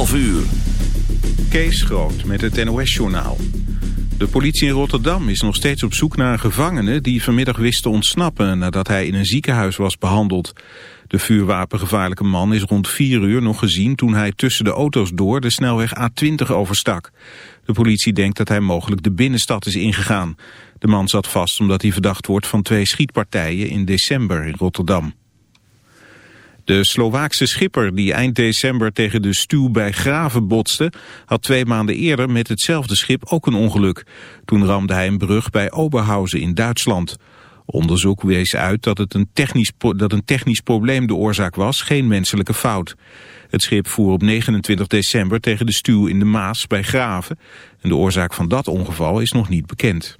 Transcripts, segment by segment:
11 uur. Kees Groot met het NOS-journaal. De politie in Rotterdam is nog steeds op zoek naar een gevangene... die vanmiddag wist te ontsnappen nadat hij in een ziekenhuis was behandeld. De vuurwapengevaarlijke man is rond 4 uur nog gezien... toen hij tussen de auto's door de snelweg A20 overstak. De politie denkt dat hij mogelijk de binnenstad is ingegaan. De man zat vast omdat hij verdacht wordt van twee schietpartijen in december in Rotterdam. De Slovaakse schipper die eind december tegen de stuw bij Graven botste... had twee maanden eerder met hetzelfde schip ook een ongeluk. Toen ramde hij een brug bij Oberhausen in Duitsland. Onderzoek wees uit dat, het een technisch, dat een technisch probleem de oorzaak was, geen menselijke fout. Het schip voer op 29 december tegen de stuw in de Maas bij Graven. En de oorzaak van dat ongeval is nog niet bekend.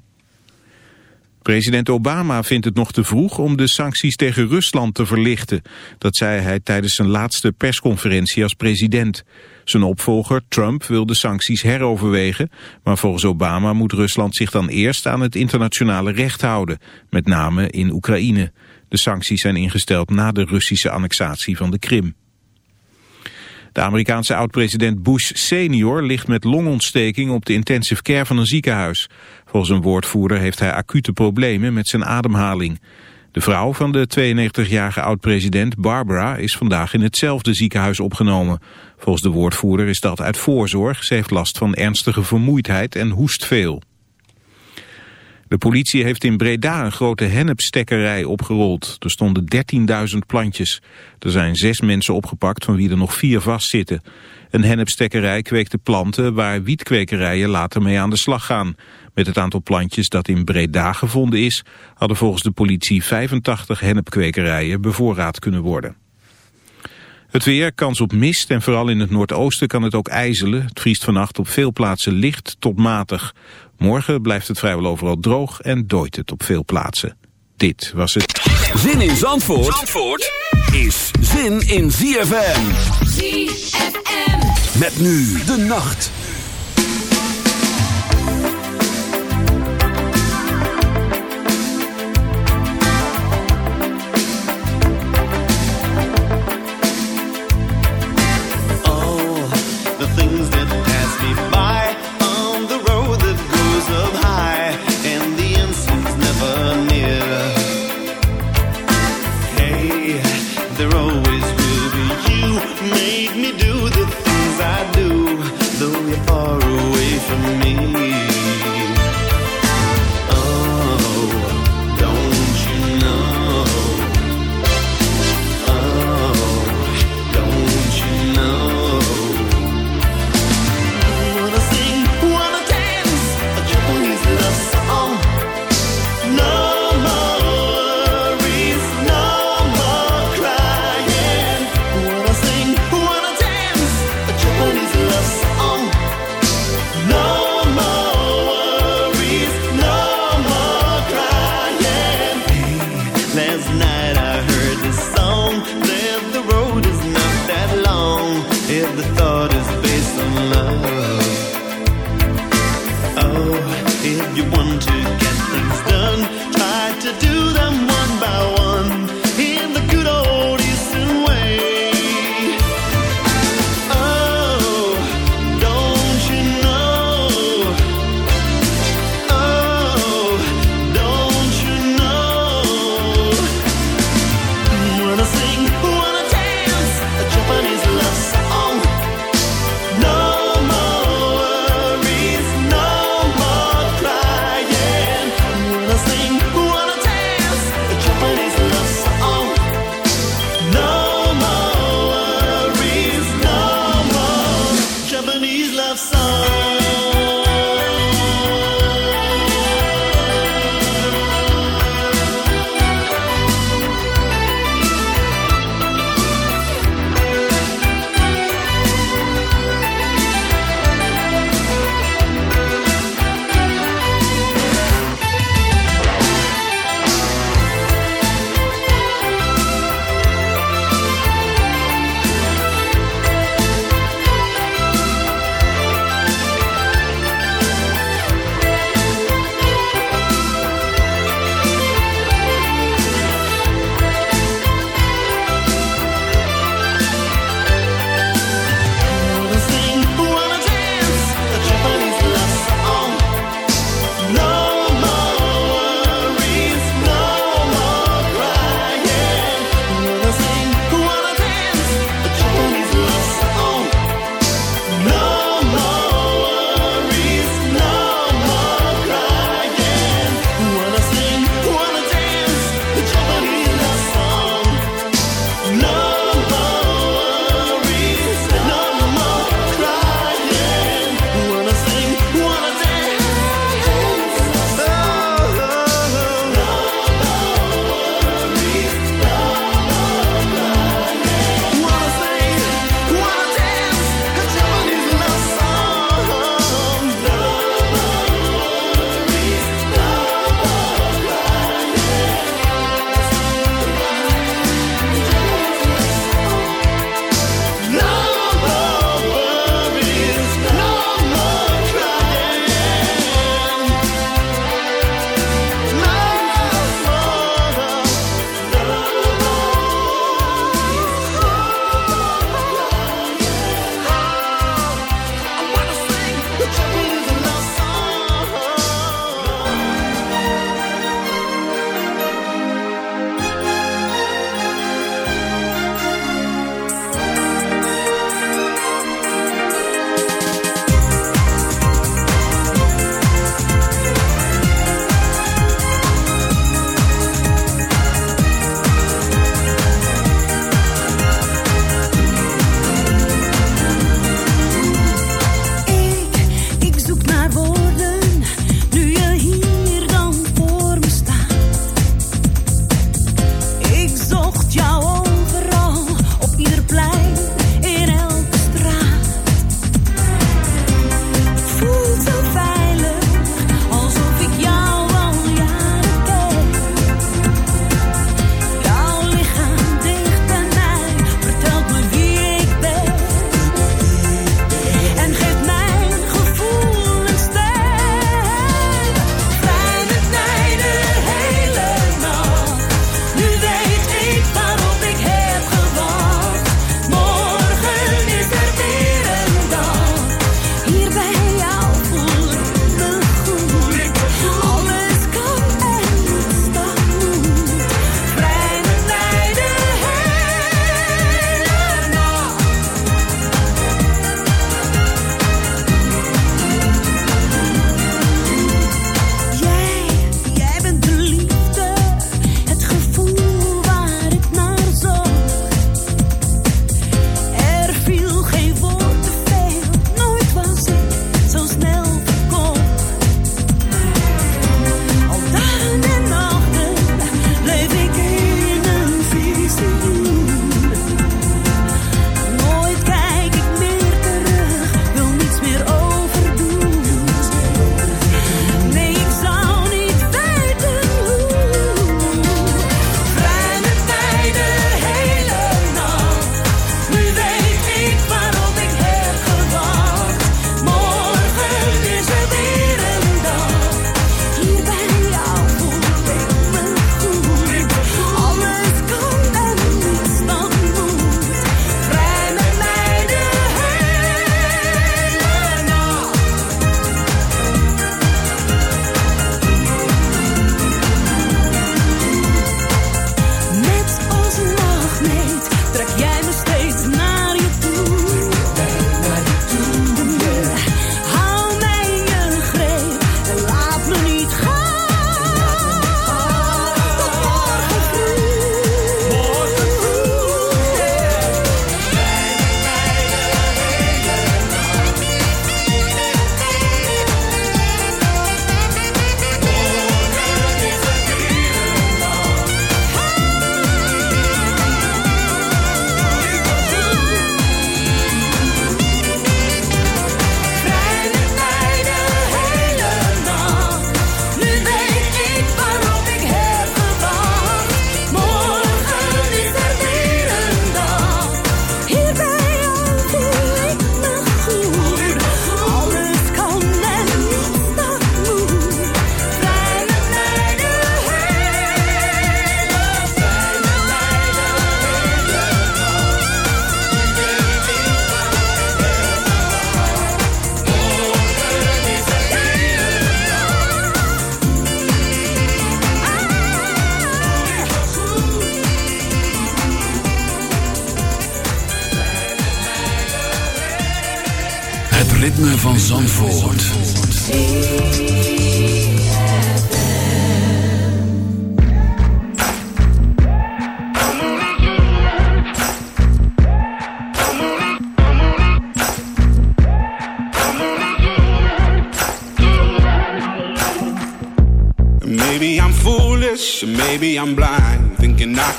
President Obama vindt het nog te vroeg om de sancties tegen Rusland te verlichten. Dat zei hij tijdens zijn laatste persconferentie als president. Zijn opvolger, Trump, wil de sancties heroverwegen. Maar volgens Obama moet Rusland zich dan eerst aan het internationale recht houden. Met name in Oekraïne. De sancties zijn ingesteld na de Russische annexatie van de Krim. De Amerikaanse oud-president Bush senior ligt met longontsteking op de intensive care van een ziekenhuis. Volgens een woordvoerder heeft hij acute problemen met zijn ademhaling. De vrouw van de 92-jarige oud-president Barbara is vandaag in hetzelfde ziekenhuis opgenomen. Volgens de woordvoerder is dat uit voorzorg. Ze heeft last van ernstige vermoeidheid en hoest veel. De politie heeft in Breda een grote hennepstekkerij opgerold. Er stonden 13.000 plantjes. Er zijn zes mensen opgepakt van wie er nog vier vastzitten. Een hennepstekkerij kweekte planten waar wietkwekerijen later mee aan de slag gaan. Met het aantal plantjes dat in Breda gevonden is... hadden volgens de politie 85 hennepkwekerijen bevoorraad kunnen worden. Het weer, kans op mist en vooral in het noordoosten kan het ook ijzelen. Het vriest vannacht op veel plaatsen licht tot matig. Morgen blijft het vrijwel overal droog en dooit het op veel plaatsen. Dit was het. Zin in Zandvoort, Zandvoort is zin in ZFM. ZFM. Met nu de nacht.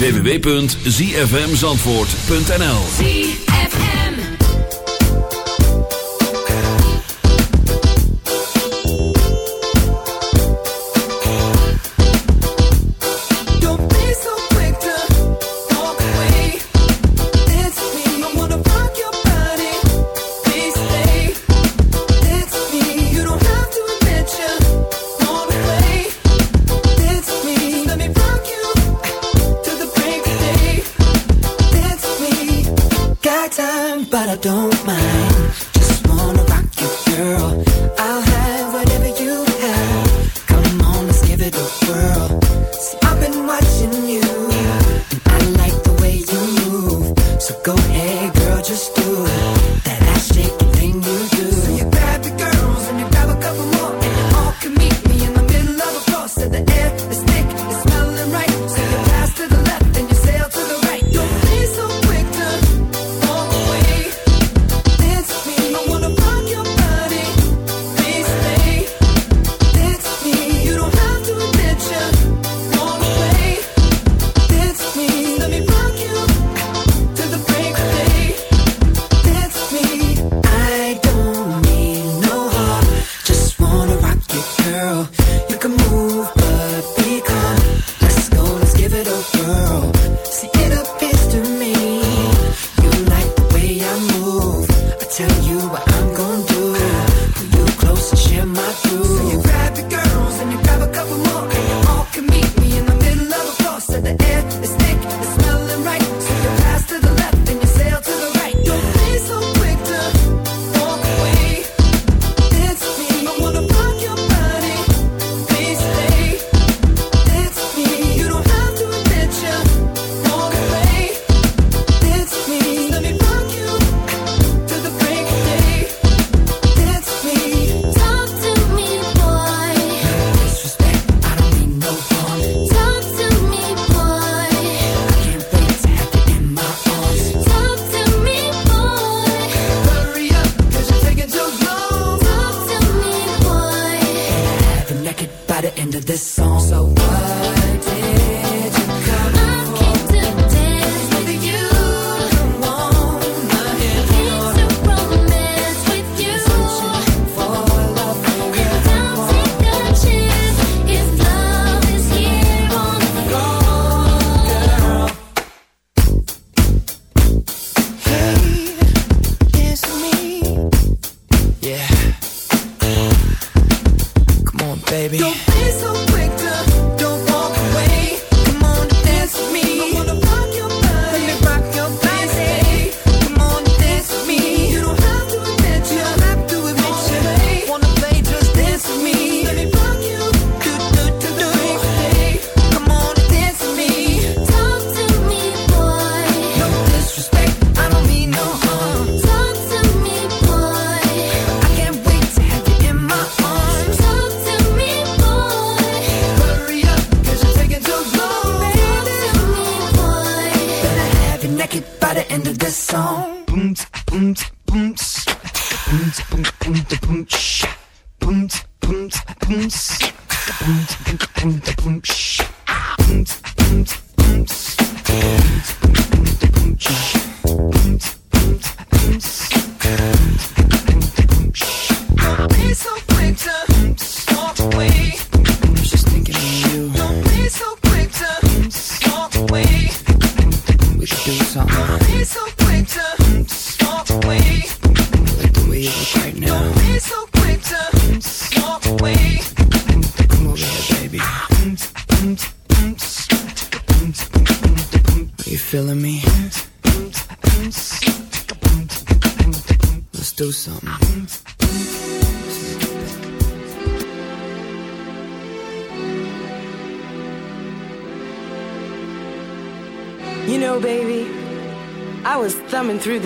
www.zfmzandvoort.nl don't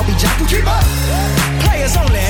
don't be jocking. Keep up. Players only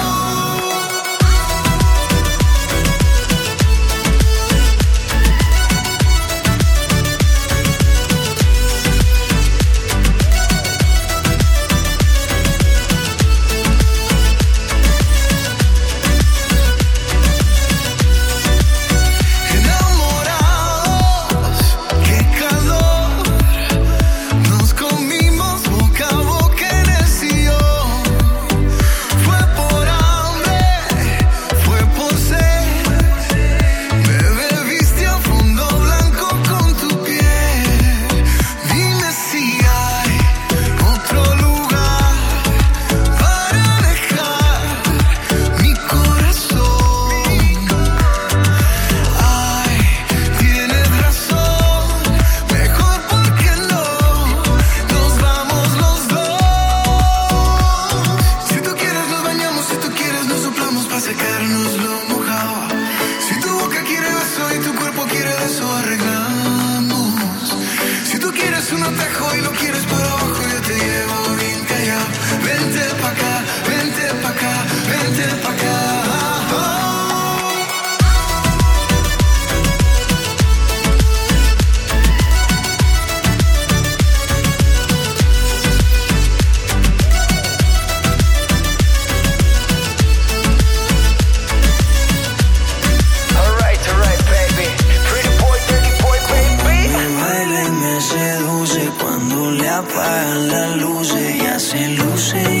seduce cuando le apagan las luces, ya se luce.